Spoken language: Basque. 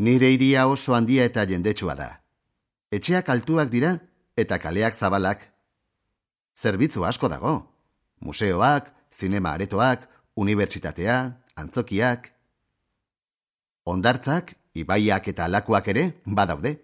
Nire iria oso handia eta jendetsua da. Etxeak altuak dira eta kaleak zabalak. Zerbitzu asko dago. Museoak, zinema aretoak, unibertsitatea, antzokiak. Ondartzak, ibaiak eta lakuak ere badaude.